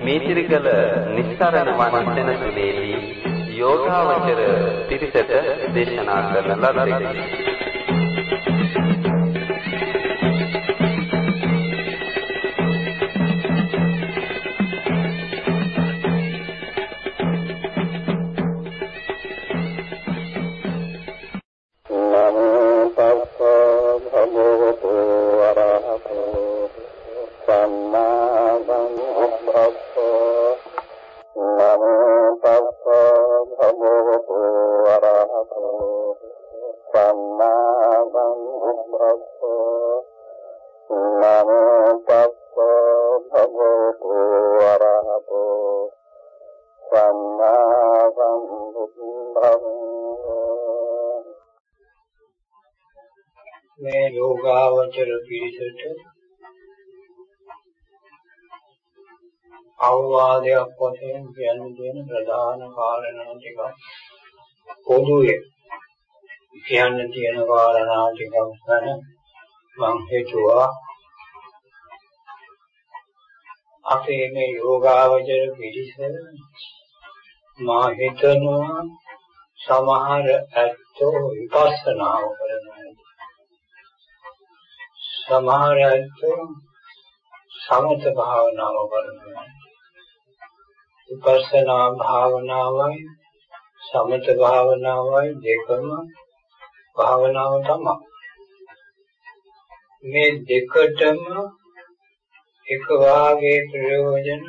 මේතිරිගල නිස්සරණ වන සෙනසුනේදී යෝගාවචර පිරිසට දේශනා කරන ලද්දේ. පිරිසට අවවාදයක් වශයෙන් කියන්න දෙන ප්‍රධාන කාරණා ටිකක් පොදුවේ. කියන්න තියෙන කාරණා ටිකක් ගැන මම හිතුවා. අපේ මේ යෝගාවචර පිරිස මා හිතනවා සමහර ඇත්තෝ විපස්සනාව කරනවා. සමහර ඇත්තෝ සමත භාවනාව කරනවා. විපස්සනා භාවනාවයි සමත භාවනාවයි දෙකම භාවනාව තමයි. මේ දෙකටම එක වාගේ ප්‍රයෝජන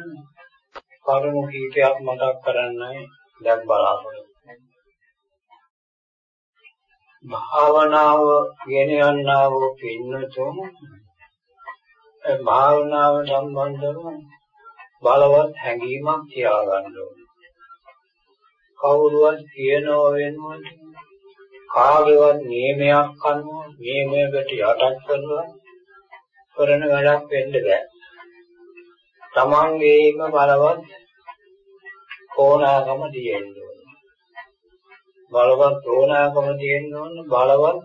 කරුණු කීපයක් මතක් කරන්නයි දැන් බලාපොරොත්තු භාවනාව ගෙන යන්නා වූ පින්නතුන් භාවනාව සම්බන්ධව බලවත් හැඟීමක් තියාගන්න ඕනේ. කවුරුවත් කියනව වෙනුවට කාගේවත් නියමයක් අනුව නියමයකට යටත් කරලා කරන වැඩක් වෙන්න බෑ. තමන්ගේම බලවත් ඕනාකම තියෙන්න බලවත් ඕනෑකම තියෙන්න ඕන බලවත්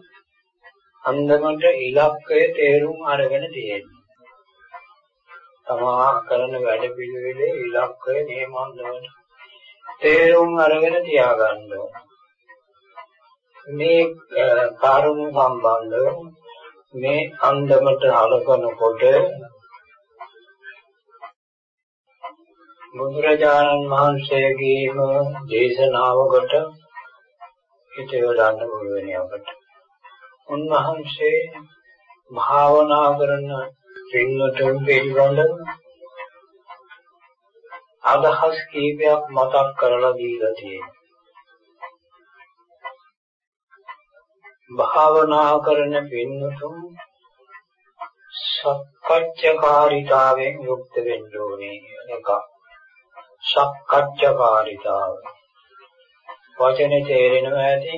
අන්දමට ඉලක්කය තේරුම් අරගෙන තියෙන්න. තමා කරන වැඩ පිළිවෙලේ ඉලක්කය නියමන්දමට තේරුම් අරගෙන තියාගන්න ඕන. මේ කාරුණු සම්බන්ධව මේ අන්දමට අලකනකොට බුදුරජාණන් වහන්සේගේම දේශනාවකට හිත යොදන්න පුළුවන් අපට. උන්වහන්සේ භාවනා කරන පින්වතුන් පිළිබඳව අදහස් කීපයක් මතක් කරලා දීලා තියෙනවා. භාවනා කරන පින්වතුන් සක්කච්ඡකාරීතාවෙන් යුක්ත වෙන්න ඕනේ එක. සක්කච්ඡකාරීතාව වචනේ තේරෙනවා ඇති.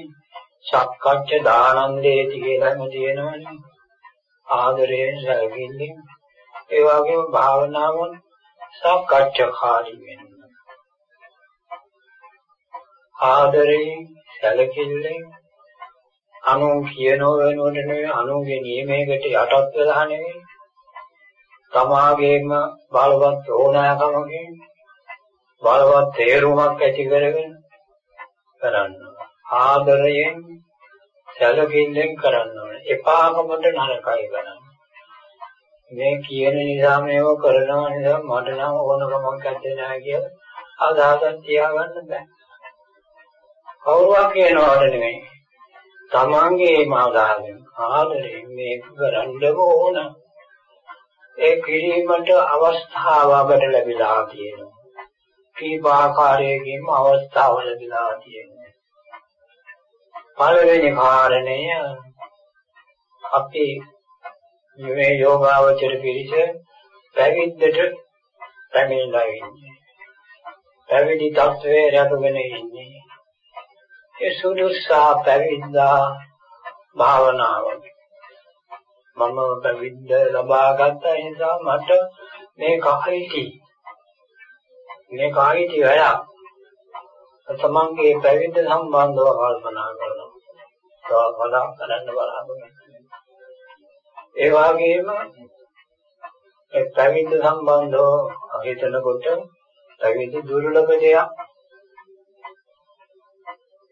සක්කච්ඡ දානන්දේති කියලාම තියෙනවනේ. ආදරයෙන් සැලකිල්ලෙන්. ඒ වගේම භාවනාවන් සක්කච්ඡාකාරී වෙන්න ආදරයෙන් සැලකිල්ලෙන් අනු කියනෝ වෙනුවට නෙවෙයි අනුගේ නියමයකට යටත් වෙලා නෙවෙයි. තමාගේම බලවත් ඕනෑකමකින් බලවත් තේරුමක් ඇති කරගෙන කරන්න ආදරයෙන් සැලකිල්ලෙන් කරන්න ඕනේ එපාකමට නරකයි කරන්න මේ කියන නිසා මේව කරනවා නිසා මට නම් ඕනකමක් නැත්තේ නෑ කියලා අදහසක් තියාගන්න බෑ. කවුරුවක් කියනවාද නෙමෙයි තමන්ගේ මාදාගෙන් ආදරයෙන් මේක කරන්න ඕන. ඒ කිරීමට අවස්ථාව අපට ලැබිලා තියෙනවා. කීප ආකාරයකින්ම අවස්ථාව ලැබිලා තියෙනවා. පළවෙනි කාරණය අපි මේ යෝගාවචර පිළිස පැවිද්දට පැමිණලා ඉන්නේ. පැවිදි තත්වයේ රැකගෙන ඉන්නේ. ඒ සුදුසා පැවිද්දා භාවනාව. මම පැවිද්ද ලබා ගත්ත නිසා මට මේ කහිටි මේ කහිටි වැඩක් තමන්ගේ පැවිද්ද සම්බන්ධව කල්පනා කරනවා. වඩා කරන්න බලාපොරොත්තු ඒ වගේම ඒ පැවිද්ද සම්බන්ධව හිතනකොට පැවිද්ද දුර්ලභ දෙයක්.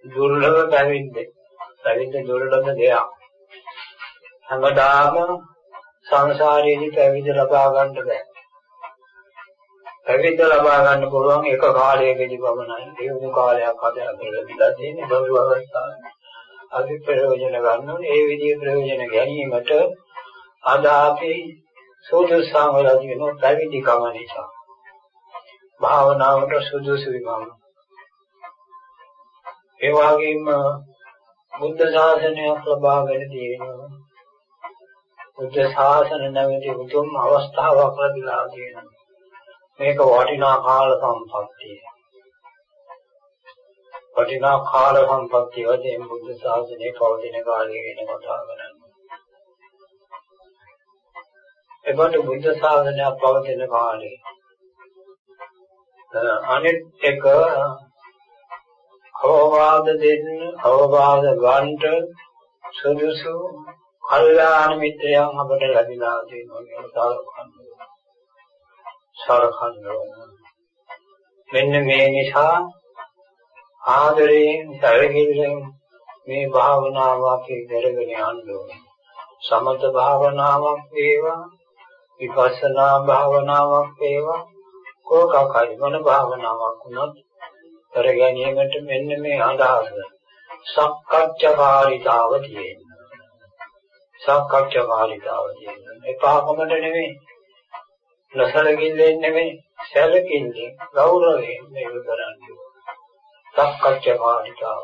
දුර්ලභ පැවිද්ද. පැවිද්ද දුර්ලභ දෙයක්. හැමදාම සංසාරයේදී පැවිද්ද ලබා ගන්න බෑ. පැවිද්ද ලබා ගන්න පුළුවන් එක කාලයකදී පමණයි. ඒ වුණු කාලයක් අද ලැබිලා තියෙන්නේ බඳු අවස්ථාවක්. අපි ප්‍රයෝජන ගන්න ඕනේ. ඒ විදිහේ ප්‍රයෝජන ගැනීමට අද අපි සෝදසම් වලදී වෙන පැවිදි කම නිසා භාවනාවට සුදුසු විමම ඒ වගේම බුද්ධ ශාසනයක් ලබාගෙන තියෙනවා බුද්ධ ශාසන නැමැති උතුම් අවස්ථාවක් ලැබිලා තියෙනවා මේක වටිනා කාල සම්පත්තිය. වටිනා කාල සම්පත්තිය වශයෙන් බුද්ධ ශාසනය පවතින කාලය ගැන කතා කරන්නේ. එබඳු බුද්ධ ශාසනයක් පවතින කාලේ අනිත් එක අවවාද දෙන්න අවවාද ගන්නට සුදුසු කල්යාණ මිත්‍රයන් අපට ලැබිලා තියෙනවා කියලා සලකන්න සලකන්න මෙන්න මේ නිසා ආදරයෙන් සැලකිල්ලෙන් මේ භාවනාව අපි කරගෙන යන්න ඕනේ. සමත භාවනාවක් වේවා විපස්සනා භාවනාවක් වේවා කෝකකයි මොන භාවනාවක් වුණත් කර ගැනීමට මෙන්න මේ අදහස සක්කච්ඡාකාරීතාව තියෙනවා. සක්කච්ඡාකාරීතාව තියෙනවා. එපාකමට නෙමෙයි. නසලකින්ෙන් නෙමෙයි සැලකින්ෙන් ගෞරවයෙන් මේක කරන්නේ සක්කච්ඡාකාරීතාව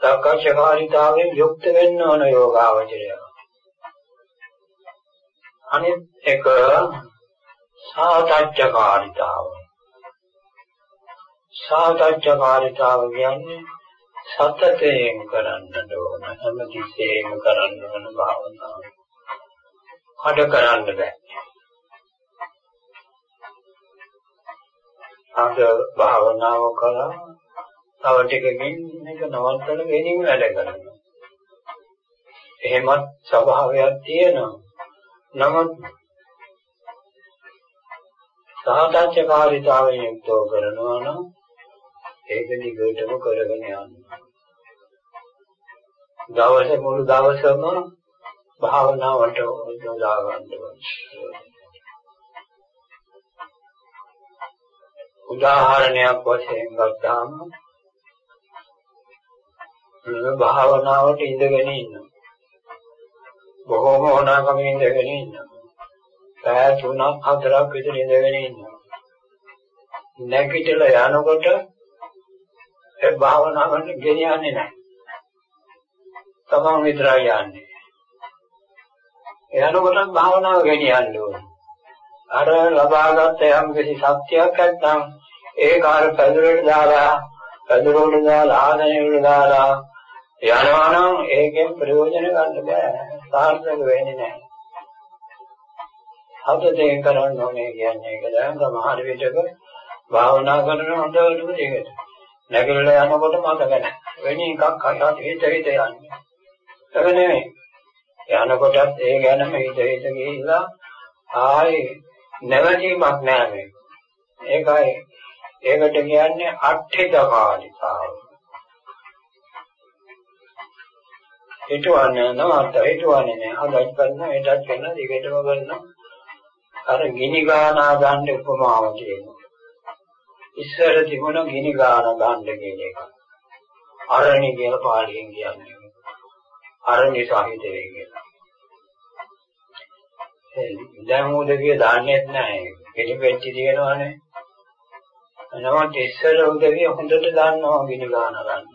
සක්කච්ඡාකාරීතාවෙන් යුක්ත වෙන්න ඕන යෝගාවචරය අනිත් එක සාතච්ඡකාරිතාව. සාතච්ඡකාරිතාව කියන්නේ සතතයෙන් කරන්න ඕන හැමතිස්සෙම කරන්න ඕන භාවනාව. හඩ කරන්න බෑ. අද භාවනාව කළා තව ටිකකින් මේක නවත්තලා වෙනින් වැඩ කරනවා. එහෙමත් ස්වභාවයක් තියෙනවා. නමුත් සාධාචකාරීතාවයෙන් යුක්තව කරනවා නම් ඒක දිගටම කරගෙන යන්න. දවසේ මුළු දවසම භාවනාවට යොදා ගන්න උදාහරණයක් වශයෙන් ගත්තාම භාවනාවට ඉඳගෙන ඉන්නවා. බොහෝම ඕනකමින් ඉඳගෙන ඉන්නවා. පැය තුනක් හතරක් විතර ඉඳගෙන ඉන්නවා. නැගිටලා යනකොට ඒ භාවනාවට ගෙනියන්නේ නැහැ. තමන් විතරයි යන්නේ. යනකොට භාවනාව ගෙනියන්න ඕනේ. අර ලබාගත් යම් කිසි සත්‍යයක් නැත්නම් ඒක අර පැදුරට දාලා පැදුරට දාලා ආදනයට දාලා යනවා නම් ඒකෙන් ප්‍රයෝජන ගන්න බෑ. සාර්ථක වෙන්නේ නැහැ. හදතෙන් කරන්න ඕනේ කියන්නේ ඒක දැන් සමහර විටක භාවනා කරන හොඳට ඒකට. නැගිටලා යනකොට මතක නැහැ. වෙන එකක් අයියට හිත හිත යන්නේ. ඒක නෙමෙයි. යනකොටත් ඒ ගැනම හිත හිත ගිහිල්ලා ආයේ නැවතීමක් නැහැ මේක. ඒකයි ඒකට කියන්නේ අට්ඨිතකාලිකාව. හිතුවන්නේ නැවත හිතුවන්නේ නැහැ. අදත් කරන, එදත් කරන, දිගටම කරන. අර ගිනි ගානා ගන්න උපමාව කියනවා. ඉස්සර තිබුණ ගිනි ගාන ගන්න කියන එක. අරණි කියලා පාලියෙන් කියන්නේ. අරණි සාහිත්‍යය කියලා. දැන් උදවිය දාන්නේත් නැහැ. ගිනි පෙට්ටි තියෙනවානේ. නමුත් ඉස්සර උදවිය හොඳට දන්නවා ගිනි ගාන ගන්න.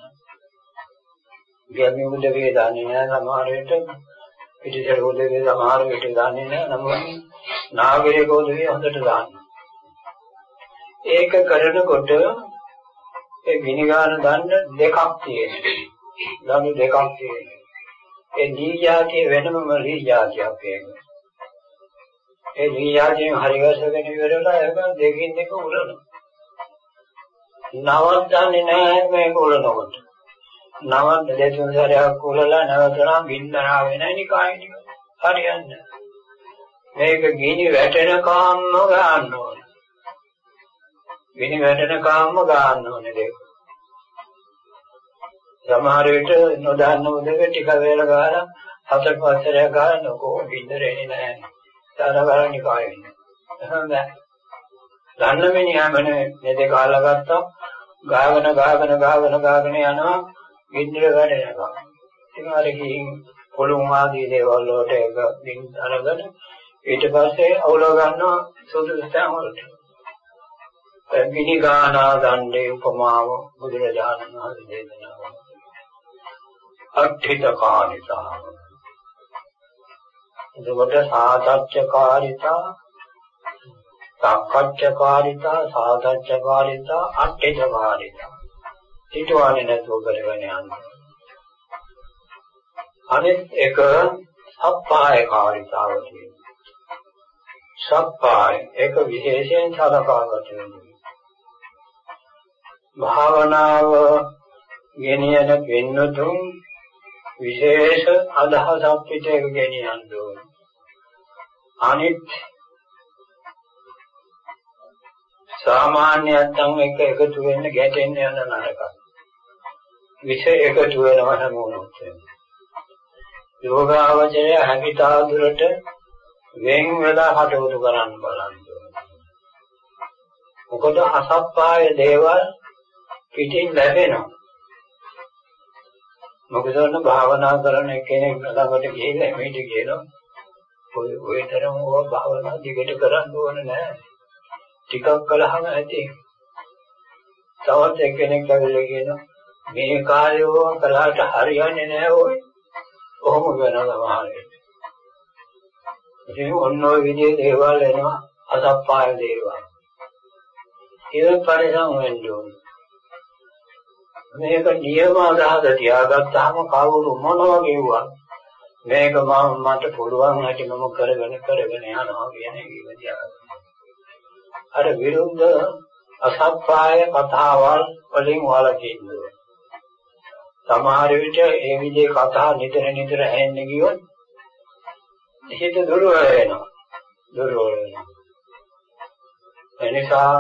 ගැමි උදවිය දන්නේ නැහැ සමහර විට පිටිසර උදවිය සමහර විට දන්නේ නැහැ නමුත් නාගරික උදවිය හොඳට දන්නවා ඒක කරනකොට ඒ විනිගාන දන්න දෙකක් තියෙනවා. දඬු දෙකක් තියෙනවා. ඒ දී જાතිය වෙනමම දී જાතියක් වෙනවා. ඒ දී જાතියෙන් හරිවසගෙන ඉවරලා ඒක දෙකින් දෙක උරනවා. නවත්තන්නේ නැහැ මේක උරනකොට. නවත්ත දෙතුන් සැරයක් උරලා නැවතලා බින්දරා වෙන නිකායනි. හරියන්නේ. මේක ගිනි වැටෙන කාම්ම ගන්න ඕනේ. ගිනි වැටෙන කාම්ම ගන්න ඕනේ දෙක. සමහර විට නොදන්න උදක ටික වේල ගාලා හතර පස්සරයක් ගාලා නකෝ බින්දර එන්නේ නැහැ. තරවල නිකාය වෙන්නේ. එහෙනම් දන්න මිනිහාමනේ මේ දෙක අල්ලගත්තා ගාගෙන ගාගෙන ගාගෙන ගාගෙන යනවා බින්දර වැඩෙනවා. ඉතින් අර ගිහින් පොළොන් ආදී දේවල් වලට ඒක බින් අරගෙන ඊට පස්සේ අවුල ගන්නවා සුදුසු තැන් වලට. ගිනිගානා දණ්ඩේ උපමාව බුදුරජාණන් වහන්සේ දේශනා කළා. අට්ඨිතකාරිතා. එතකොට සාධච්ඡකාරිතා, සක්කච්ඡකාරිතා, සාධච්ඡකාරිතා, අට්ඨිතකාරිතා. ඊට වන්නේ නැතුව කරගෙන යනවා. අනෙක් එක සප්පාය කාරිතාව තියෙනවා. සප්පාය ඒක විශේෂයෙන් සලකාගත වෙනවා. භාවනාව ගෙනියන පින්නතුන් විශේෂ අදහසක් පිට එක ගෙනියන්න ඕන. අනිත් සාමාන්‍යයන් එක්ක එකතු වෙන්න ගැටෙන්න යන නරකයි. විශේෂ එකතු වෙනවා හැමෝටම. යෝගාවචරය හැකිතා දුරට වෙන් වෙලා කටයුතු කරන්න බලන්න මොකද අසප්පාය දේවල් පිටින් ලැබෙනවා. මොකද ඔන්න භාවනා කරන කෙනෙක් ළඟට ගිහිල්ලා මේක කියනවා ඔය ඔය තරම් ඕවා භාවනා දිගට කරන්න ඕන නෑ. ටිකක් කළාම ඇති. තවත් එක්කෙනෙක් ඇවිල්ලා කියනවා මේ කාර්යය කළාට හරියන්නේ නෑ ඔය. කොහොම වෙනවද මහලේ? ඉතින් ඔන්න ඔය විදිහේ දේවල් එනවා අසප්පාය දේවල්. ඒක පරිසම් වෙන්න ඕනේ. මේක නියම අදහස තියාගත්තාම කවුරු මොනවා කිව්වත් මේක මම මට පුළුවන් හැටි මම කරගෙන කරගෙන යනවා කියන එක තියාගන්න. අර විරුද්ධ අසප්පාය කතාවල් වලින් වළකින්න ඕනේ. සමහර විට ඒ විදිහේ කතා නිතර නිතර ඇහෙන්න ගියොත් හිත දුර්වල වෙනවා. දුර්වල වෙනවා. එනිසා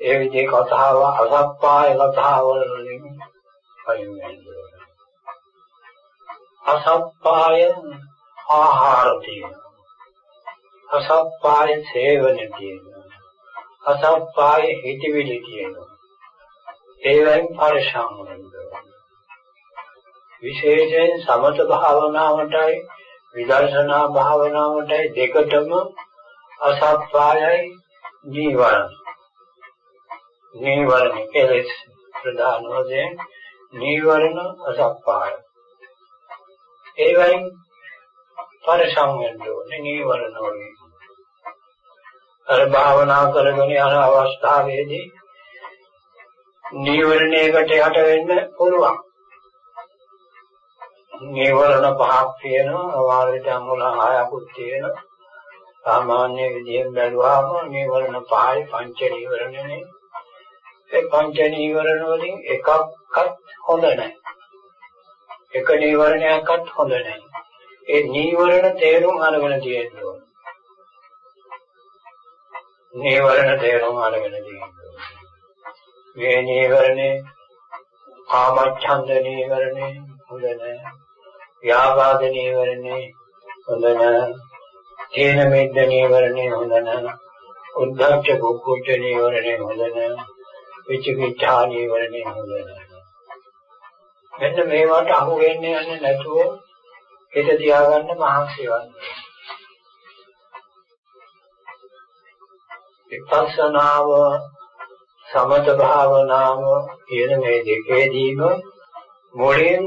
ඒ විදිහේ කතාව අසප්පාය කතාවල් වලින් අයින් වෙනවා. අසප්පාය ආහාර තියෙනවා. අසප්පාය සේවන තියෙනවා. අසප්පාය හිතවිලි තියෙනවා. ඒවෙන් පරිශාම වෙනවා. විශේෂයෙන් සමත භාවනාවටයි විදර්ශනා භාවනාවටයි දෙකටම අසත්පායයි නීවරණ නීවරණ කෙලෙස් ප්‍රධාන වශයෙන් නීවරණ අසත්පාය ඒවයින් පරිසම් වෙන්න ඕනේ නීවරණ වලින් අර භාවනා කරගෙන යන අවස්ථාවේදී නීවරණයකට යට වෙන්න පුළුවන්. නීවරණ පහක් තියෙනවා වාරිත අමුල හයකුත් තියෙනවා. සාමාන්‍ය විදිහෙන් බැලුවාම නීවරණ පහයි පංච නීවරණනේ. ඒ පංච නීවරණ වලින් එකක්වත් හොඳ නැහැ එක නීවරණයක්වත් හොඳ නැහැ ඒ නීවරණ තේරුම් අරගෙන තියෙන්න ඕන නීවරණ තේරුම් අරගෙන තියෙන්න මේ නීවරණේ කාමච්ඡන්ද නීවරණේ හොඳ නැහැ ව්‍යාපාද නීවරණේ හොඳ නැහැ. තේන මෙද්ද නීවරණේ හොඳ නැහැ. උද්ධච්ච කුක්කුච්ච නීවරණේ හොඳ නැහැ. විචිකිච්ඡා නීවරණේ හොඳ නැහැ. මෙන්න මේවට අහු වෙන්නේ යන්නේ නැතුව හිත තියාගන්න මහන්සි වෙන්න. විපස්සනාව සමත භාවනාව කියන මේ දෙකේදීම මුලින්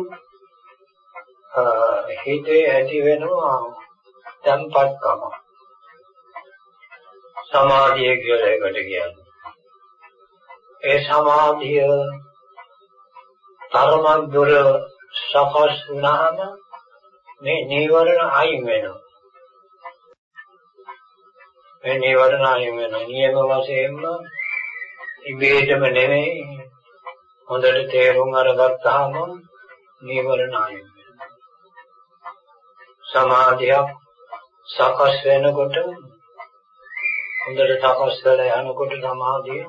හිතේ ඇති වෙනවා tempatකම සමාධිය කියලා එකට කියන්නේ ඒ සමාධිය තරමක් දුර සකස් වුණාම මේ නීවරණ අයින් වෙනවා. මේ නීවරණ අයින් වෙනවා. නියම වශයෙන්ම ඉබේටම නෙමෙයි හොඳට තේරුම් අරගත්තාම නීවරණ අයින් වෙනවා. සමාධියක් සකස් වෙනකොට හොඳට සකස් වෙලා යනකොට සමාධිය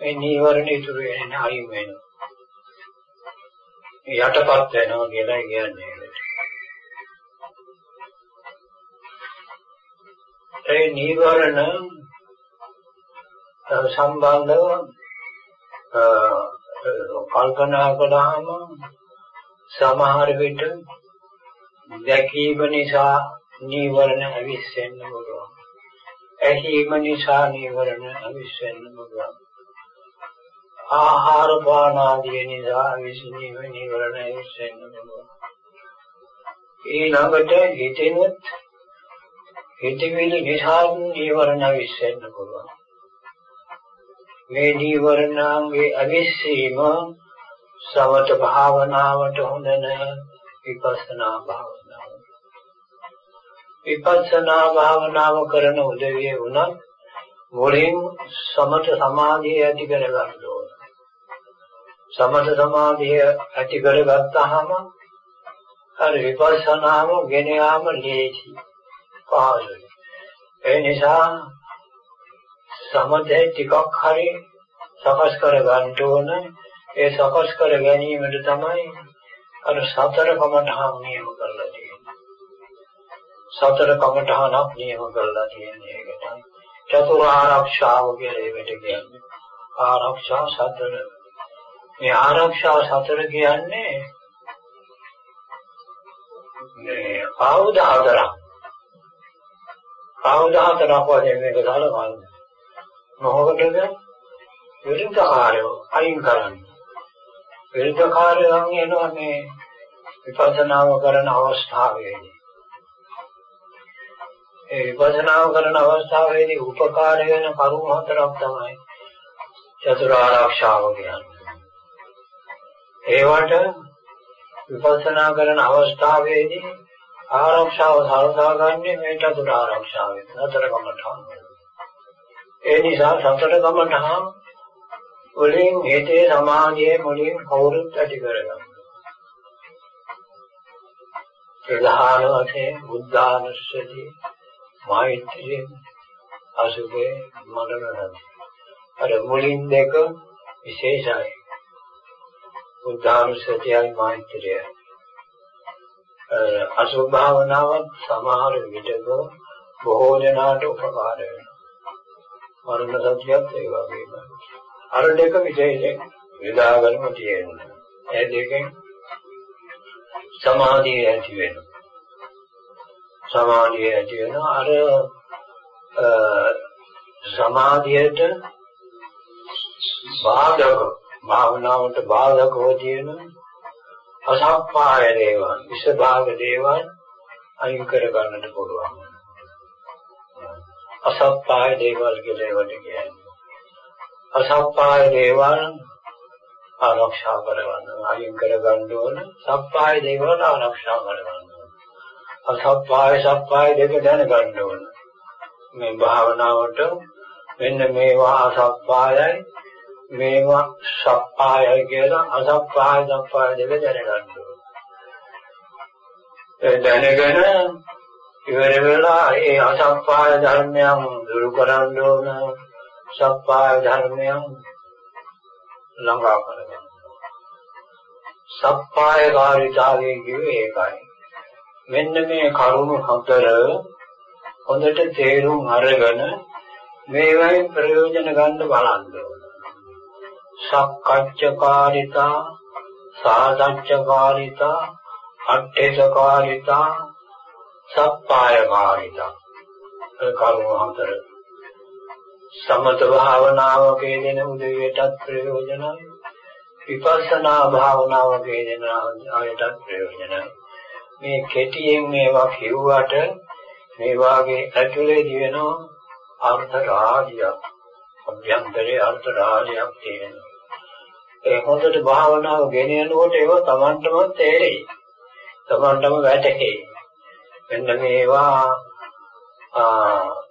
මේ නීවරණ ඉතුරු වෙන්නේ අයින් වෙනවා. යටපත් වෙනවා කියලා කියන්නේ. ඒ නීවරණ සම්බන්ධව කල්පනා කළාම සමහර විට දැකීම නිසා නීවරණ අවිස්සෙන්න පුළුවන්. ඇහිීම නිසා නීවරණ අවිස්සෙන්න පුළුවන්. ආහාර පාන ආදී නිසා විසිනීම නීවරණ අවිස්සෙන්න පුළුවන්. ඊළඟට හිතෙනුත් හිතවිලි නිසා නීවරණ අවිස්සෙන්න පුළුවන්. මේ නීවරණාංගේ අවිස්සීම සමත භාවනාවට හොඳ නැහැ විපස්සනා භාවනාව. විපස්සනා භාවනාව කරන උදවිය වුණත් මුලින් සමත සමාධිය ඇති කරගන්න ඕන. සමත සමාධිය ඇති කරගත්තාම අර විපස්සනාම ගෙන යාම ලේසි පහසුයි. ඒ නිසා සමතේ ටිකක් හරි සකස් කර ගන්න ඕන. ඒ සකස් කර ගැනීමට තමයි අර සතර කමඨහන් නියම කරලා තියෙන්නේ. සතර කමඨහනක් නියම කරලා තියෙන්නේ ඒකට. චතුරාර්යක්ෂාව කියලා ඒකට කියන්නේ. ආරක්ෂා සතර. මේ ආරක්ෂා සතර කියන්නේ මේ ආයුධ හතරක්. ආයුධ හතරක් වශයෙන් මේක දාලා ගන්න. මොහොතද විරුද්ධකාරයෝ අයින් කරන්නේ. විරුද්ධකාරයන් එනවා මේ විපස්සනාව කරන අවස්ථාවේදී. ඒ විපස්සනාව කරන අවස්ථාවේදී උපකාර වෙන කරුණු හතරක් තමයි චතුරාර්යක්ෂාව කියන්නේ. ඒවට විපස්සනා කරන අවස්ථාවේදී ආරක්ෂාව සලසා ගන්නේ මේ චතුරාර්යක්ෂාවෙන්. හතරකමඨාන. ඒ නිසා සතර කමඨහන් වලින් හේතේ සමාධියේ මුලින් කවුරුත් ඇති කරගන්න. ප්‍රධාන වශයෙන් බුද්ධානුස්සතිය, මෛත්‍රිය, අසුභේ මනරණ. අර මුලින් දෙක විශේෂයි. බුද්ධානුස්සතියයි මෛත්‍රියයි. අසුභ භාවනාවත් සමහර විටක බොහෝ දෙනාට උපකාර වෙනවා. මරණ සත්‍යයත් ඒ වගේම. අර දෙක විශේෂයෙන් විදාගන්න තියෙනවා. ඒ දෙකෙන් සමාධිය ඇති වෙනවා. සමාධිය ඇති වෙනවා අර සමාධියට බාධක භාවනාවට බාධකව තියෙන අසප්පාය දේවල් විසභාග දේවල් අයින් කර ගන්නට පුළුවන්. අසප්පාය දේවල් කියලා ඒවට කියන්නේ. අසප්පාය දේවල් ආරක්ෂා කරගන්න අයින් කරගන්න ඕන. සප්පාය දේවල් ආරක්ෂා කරගන්න ඕන. අසප්පාය සප්පාය දෙක දැනගන්න ඕන. මේ භාවනාවට මෙන්න මේවා අසප්පායයි මේවා සප්පායයි කියලා අසප්පාය සප්පාය දෙක දැනගන්න ඕන. ඒ දැනගෙන ඉවර වෙලා ඒ අසප්පාය ධර්මයන් දුරු කරන්න ඕන සප්පාය ධර්මයන් ළඟා කරගන්න. සප්පාය කාර්යතාවයේ කිව්වේ ඒකයි. මෙන්න මේ කරුණු හතර හොඳට තේරුම් අරගෙන මේවෙන් ප්‍රයෝජන ගන්න බලන්න ඕන. සක්කච්ඡකාරිතා, සාධච්ඡකාරිතා, අට්ඨේසකාරිතා සප්පායකාරිතා. ඒ කරුණු හතර. සමත භාවනාවකේ දෙන උදවියටත් ප්‍රයෝජනයි. විපස්සනා භාවනාවකේ දෙන ආයතත් ප්‍රයෝජනයි. මේ කෙටියෙන් මේවා කිව්වට මේ වාගේ ඇතුලේ දිවෙන අර්ථ රාජ්‍ය අභ්‍යන්තරේ අර්ථ රාජයක් තියෙනවා. ඒ හොඳට භාවනාව ගෙන යනකොට ඒව Tamanටම තේරෙයි. Tamanටම වැටහෙයි. මෙන්න මේවා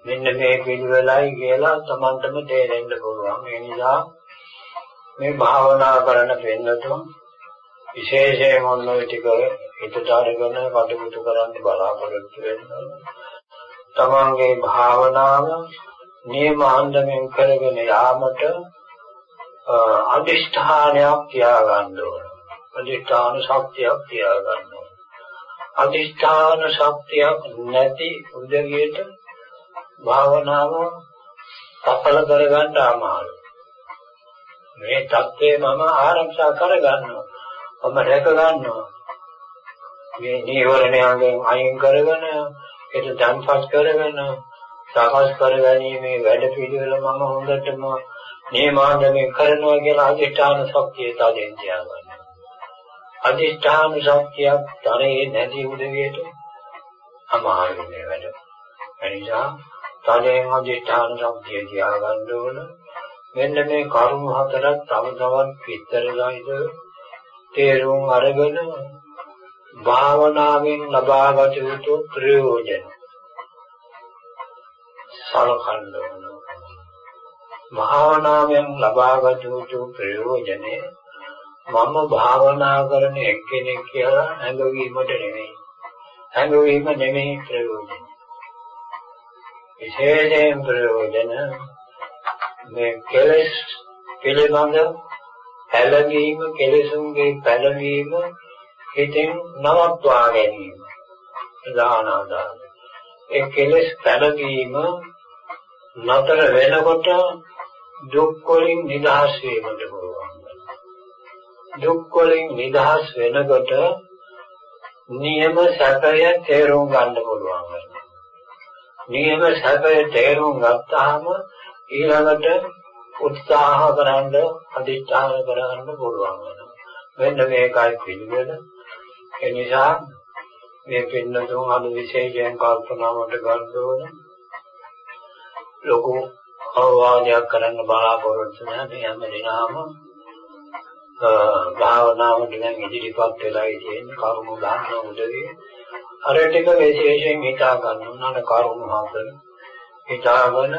මෙන්න මේ පිළිවෙලයි කියලා Tamanටම තේරෙන්න පුළුවන්. ඒ නිසා මේ භාවනා කරන වෙන්නතුන් විශේෂයෙන් ඔන්න ඔය ටික හිතට අරගෙන කටයුතු කරන්න බලාපොරොත්තු වෙනවා. තමන්ගේ භාවනාව නියම අන්දමින් කරගෙන යාමට අදිෂ්ඨානයක් තියාගන්න ඕන. අදිෂ්ඨාන ශක්තියක් තියාගන්න ඕන. අදිෂ්ඨාන ශක්තියක් නැති උදවියට භාවනාව සඵල කරගන්න අමාරුයි. මේ தත්ත්වය මම ආරක්ෂා කරගන්නවා. මම රැක ගන්නවා. මේ නීවරණයන්ගෙන් අයින් කරගෙන ඒක ධම්පස් කරගෙන සාකස් කරගැනීමේ වැඩ පිළිවෙල මම හොඳටම නියමාන්දමේ කරනවා කියලා අධිෂ්ඨාන ශක්තිය තදින් තියාගන්න. අධිෂ්ඨාන ශක්තියක් තරේ නැති උදවියට අමාරුනේ වැඩ. එනිසා තදයෙන් අධිෂ්ඨාන ශක්තිය තියාගන්න ඕන. මෙන්න මේ කරුණු හතරක් තව තවත් විස්තරයිද තේරුම් අරගෙන භාවනාවෙන් ලබාගත යුතු ප්‍රයෝජන සලකන්න ඕන. භාවනාවෙන් ලබාගත යුතු ප්‍රයෝජනේ මම භාවනා කරන එක්කෙනෙක් කියලා හැඟවීමට නෙමෙයි. හැඟවීම නෙමෙයි ප්‍රයෝජන. විශේෂයෙන් ප්‍රයෝජන මේ කෙලෙස් පිළිබඳ පැලවීම කෙලෙසුන්ගේ පැලවීම හිතෙන් නවත්වා ගැනීම දානාදාන ඒ කෙලෙස් පැලවීම නතර වෙනකොට දුක් වලින් නිදහස් වීමට පුළුවන් දුක් වලින් නිදහස් වෙනකොට නියම සැපය තේරුම් ගන්න පුළුවන් නියම සැපය තේරුම් ගත්තාම ඊළඟට උත්සාහ කරන්න අධිෂ්ඨාන කරගන්න පුළුවන් වෙනවා. මෙන්න මේකයි පිළිවෙල. ඒ නිසා මේ පින්නතුන් අනු විශේෂයෙන් කල්පනාවට ගන්න ඕන. ලොකු අවවාදයක් කරන්න බලාපොරොත්තු නැහැ. හැම දිනම භාවනාවට දැන් ඉදිරිපත් වෙලා ඉතින් කරුණු දාන්න උදවිය. අර ටික විශේෂයෙන් හිතා ගන්න ඕන. කරුණු හතර. හිතාගෙන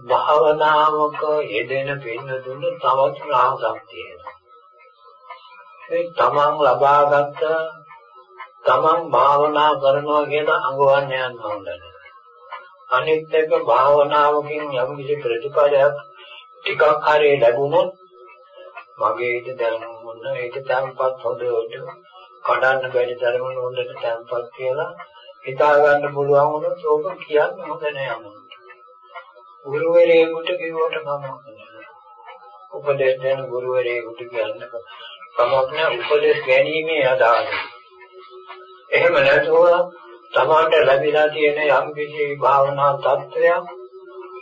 භාවනාවක යෙදෙන පින්නතුන් තවත් රාගක් තියෙනවා. ඒ තමන් ලබාගත් තමන් භාවනා කරනවා කියන අඟවන්න යන්න හොඳ අනිත් එක භාවනාවකින් යම් කිසි ප්‍රතිඵලයක් ටිකක් හරි ලැබුණොත් මගේ හිත දැනුමුන්න ඒක තැම්පත් හොඳට කඩන්න බැරි තරම හොඳට තැම්පත් කියලා හිතා ගන්න පුළුවන් වුණොත් ඕක කියන්න හොඳ නෑ අමුතු. ගුරුවරයෙකුට කිව්වට කමක් නැහැ. උපදේශ දෙන ගුරුවරයෙකුට කියන්න කමක් නැහැ උපදේශ ගැනීමේ අදහස. එහෙම නැතුව තමාට ලැබිලා තියෙන යම් කිසි භාවනා තත්ත්වයක්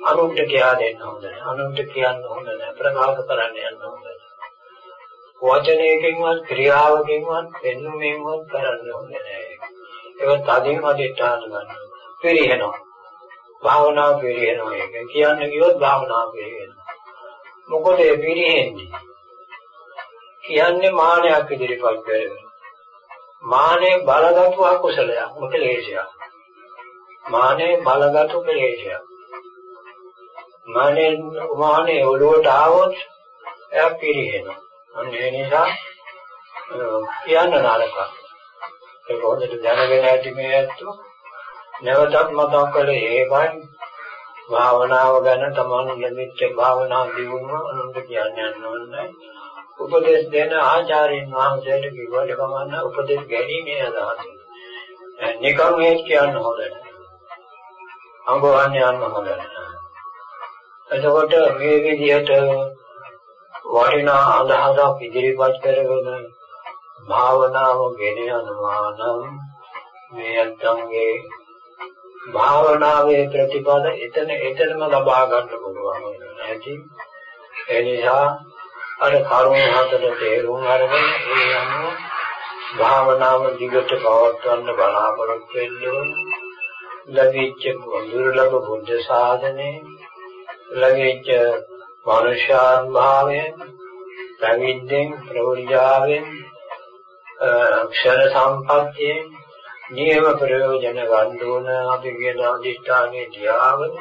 අනුන්ට කියා දෙන්න හොඳ නැහැ. අනුන්ට කියන්න හොඳ නැහැ. ප්‍රකාශ කරන්න යන්න හොඳ නැහැ. වචනයකින්වත් ක්‍රියාවකින්වත් පෙන්වීමෙන්වත් කරන්න හොඳ නැහැ. ඒක තදින්ම අධිෂ්ඨාන ගන්න. පිරිනනවා. භාවනාව පිළිහෙනවා ඒක. කියන්න කිව්වොත් භාවනාව පිළිහෙනවා. මොකද ඒ පිළිහෙන්නේ? කියන්නේ මානයක් ඉදිරිපත් කරගෙන. මානේ බලගත්ු අකුසලයක්, මුකලේශයක්. මානේ බලගත්ු කෙලේශයක්. මානේ මානේ ඔළුවට ආවොත් එයා පිළිහෙනවා. අන්න ඒ නිසා කියන්න නරකයි. ඒක හොඳට දැනගෙන ඇති මේ ඇත්තෝ නැවතත් මතක් කළේ ඒකයි භාවනාව ගැන තමන් ලැබිච්ච භාවනා දියුණුව අනුන්ට කියන්න යන්න ඕනේ. උපදේශ දෙන ආචාර්යින් වහන්සේට කිව්වට කමන්න උපදේශ ගැනීමේ අදහස. නිකම් මේ කියන්න හොඳ නැහැ. අඟවන්න යන්න හොඳ නැහැ. එතකොට මේ විදිහට වටිනා අදහසක් ඉදිරිපත් කරගෙන භාවනාව ගෙන යනවා නම් මේ අත්ංගේ භාවනාවේ ප්‍රතිපද එතන එතනම ලබා ගන්න පුළුවන් නැති ඒ නිසා අර කරුණ හතර තේරුම් අරගෙන ඒ අනුව භාවනාව දිගට පවත්වන්න බලාපොරොත්තු වෙන්න. ඕන ලැබිච්ච දුර්ලභ බුද්ධ සාධනේ ලැබෙච්ච මනුෂ්‍යාත්භාවයෙන් ප්‍රවිද්දෙන් ප්‍රවෘජාවෙන් අක්ෂර සම්පත්තියෙන් නියම ප්‍රයෝජන ගන්න ඕන අපි කියන අධිෂ්ඨානයේ තියාගෙන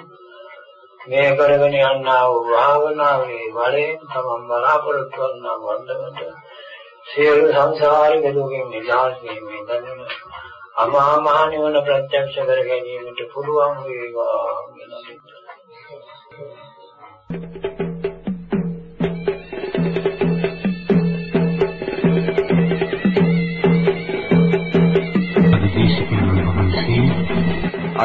මේ කරගෙන යන්නා වූ භාවනාවේ බලයෙන් තමන් බලාපොරොත්තු වන්නා වන්දනට සියලු සංසාරික දුකින් නිදහස් වීමේ දන්න අමහා මහ නිවන ප්‍රත්‍යක්ෂ කර ගැනීමට පුළුවන් වේවා